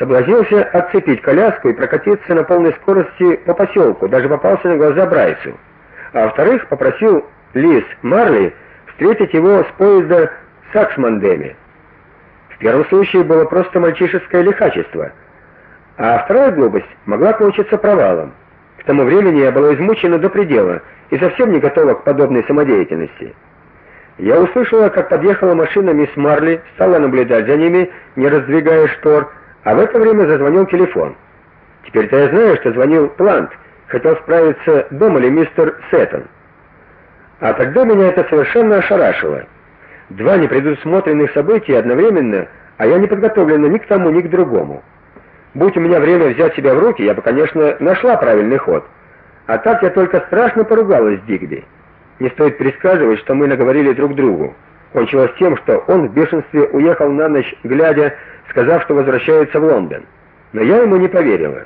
соблазнился отцепить коляску и прокатиться на полной скорости по поселку, даже попался на глаза Брайсу. А во-вторых, попросил Лиз Марли встретить его с поезда в Саксмандеме. В первом случае было просто мальчишеское лихачество, а вторая глупость могла кончиться провалом. К тому времени я была измучена до предела и совсем не готова к подобной самодеятельности. Я услышала, как подъехала машина мисс Марли, стала наблюдать за ними, не раздвигая штор, а в это время зазвонил телефон. Теперь-то я знаю, что звонил Плант, хотел справиться, дома ли мистер Сеттон. А тогда меня это совершенно ошарашило. Два непредусмотренных события одновременно, а я не подготовлена ни к тому, ни к другому. Будь у меня время взять себя в руки, я бы, конечно, нашла правильный ход. А так я только страшно поругалась с Дигби. Не стоит пересказывать, что мы наговорили друг другу. Кончилось тем, что он в бешенстве уехал на ночь, глядя, сказав, что возвращается в Лондон. Но я ему не поверила.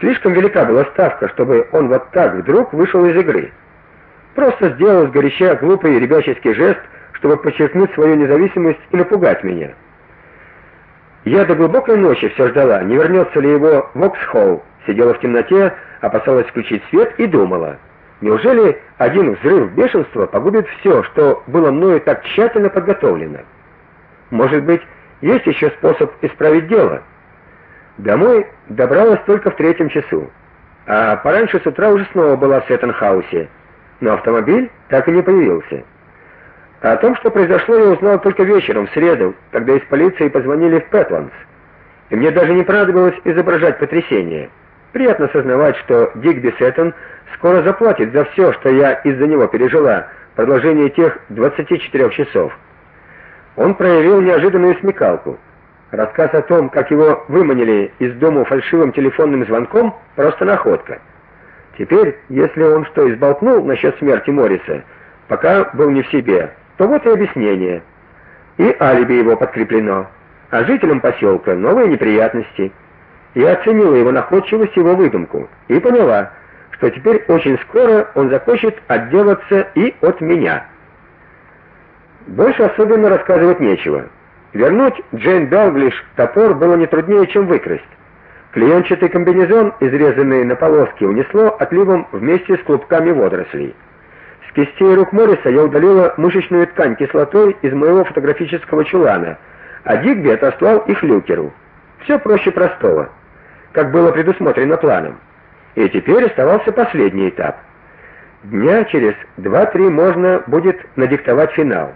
Слишком велика была ставка, чтобы он вот так вдруг вышел из игры. Просто сделал с горяча глупый ребяческий жест, чтобы подчеркнуть свою независимость и напугать меня. Я до глубокой ночи все ждала, не вернется ли его в Оксхолл. Сидела в темноте, опасалась включить свет и думала: неужели один взрыв бешенства погубит все, что было мною так тщательно подготовлено? Может быть, есть еще способ исправить дело? Домой добралась только в третьем часу. А пораньше с утра уже снова была в Сеттенхаусе, но автомобиль так и не появился. О том, что произошло, я узнал только вечером в среду, когда из полиции позвонили в Петландс. И мне даже не понадобилось изображать потрясение. Приятно сознавать, что Дигби Сеттон скоро заплатит за все, что я из-за него пережила в продолжении тех 24 часов. Он проявил неожиданную смекалку. Рассказ о том, как его выманили из дома фальшивым телефонным звонком, просто находка. Теперь, если он что изболтнул насчет смерти Морриса, пока был не в себе, то вот и объяснение. И алиби его подкреплено. А жителям поселка новые неприятности. Я оценила его находчивость его выдумку и поняла, что теперь очень скоро он захочет отделаться и от меня. Больше особенно рассказывать нечего. Вернуть Джейн Далглиш топор было не труднее, чем выкрасть. Клеенчатый комбинезон, изрезанный на полоски, унесло отливом вместе с клубками водорослей. С кистей рук Морриса я удалила мышечную ткань кислотой из моего фотографического чулана, а Дигби отослал их Люкеру. Все проще простого, как было предусмотрено планом. И теперь оставался последний этап. Дня через два-три можно будет надиктовать финал.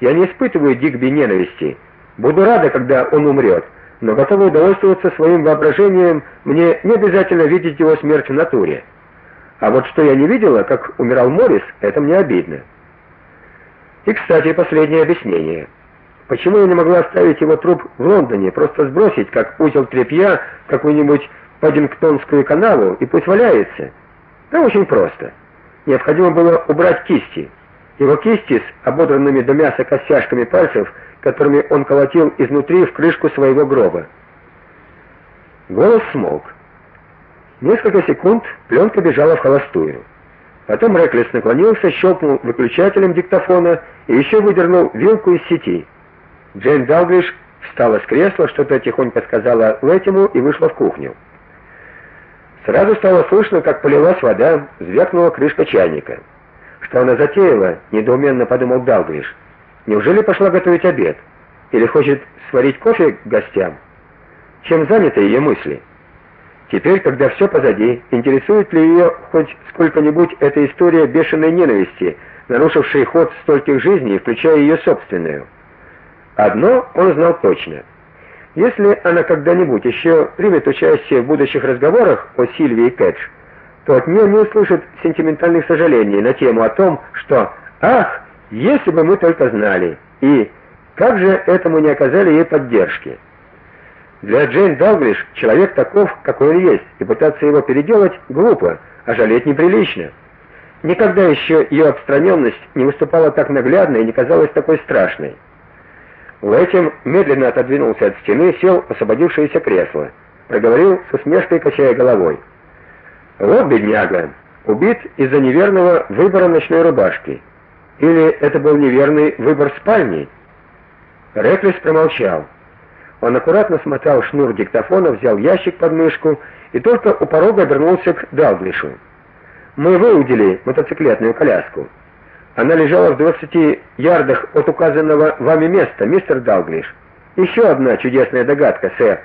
Я не испытываю Дигби ненависти. Буду рада, когда он умрет, но готова удовольствоваться своим воображением. Мне не обязательно видеть его смерть в натуре. А вот что я не видела, как умирал Морис, это мне обидно. И, кстати, последнее объяснение. Почему я не могла оставить его труп в Лондоне, просто сбросить, как узел тряпья, в какую-нибудь Паддингтонскую канаву и пусть валяется? Да очень просто. Необходимо было убрать кисти. Его кисти с ободранными до мяса костяшками пальцев, которыми он колотил изнутри в крышку своего гроба. Голос смолк. Несколько секунд пленка бежала в холостую. Потом Реклес наклонился, щелкнул выключателем диктофона и еще выдернул вилку из сети. Джейн Далглиш встала с кресла, что-то тихонько сказала Лэтиму и вышла в кухню. Сразу стало слышно, как полилась вода, звякнула крышка чайника. Что она затеяла, недоуменно подумал Далглиш. Неужели пошла готовить обед или хочет сварить кофе гостям? Чем заняты ее мысли? Теперь, когда все позади, интересует ли ее хоть сколько-нибудь эта история бешеной ненависти, нарушившей ход стольких жизней, включая ее собственную? Одно он знал точно. Если она когда-нибудь еще примет участие в будущих разговорах о Сильвии Кэтч, то от нее не услышит сентиментальных сожалений на тему о том, что «Ах, если бы мы только знали!» и «Как же этому не оказали ей поддержки!» Для Джейн Далглиш человек таков, какой он есть, и пытаться его переделать глупо, а жалеть неприлично. Никогда еще ее отстраненность не выступала так наглядно и не казалась такой страшной. Лэтим медленно отодвинулся от стены, сел в освободившееся кресло, проговорил с усмешкой, качая головой. Вот бедняга, убит из-за неверного выбора ночной рубашки. Или это был неверный выбор спальни? Реклес промолчал. Он аккуратно смотал шнур диктофона, взял ящик под мышку и только у порога обернулся к Далглишу. Мы выудили мотоциклетную коляску. Она лежала в 20 ярдах от указанного вами места, мистер Далглиш. Еще одна чудесная догадка, сэр.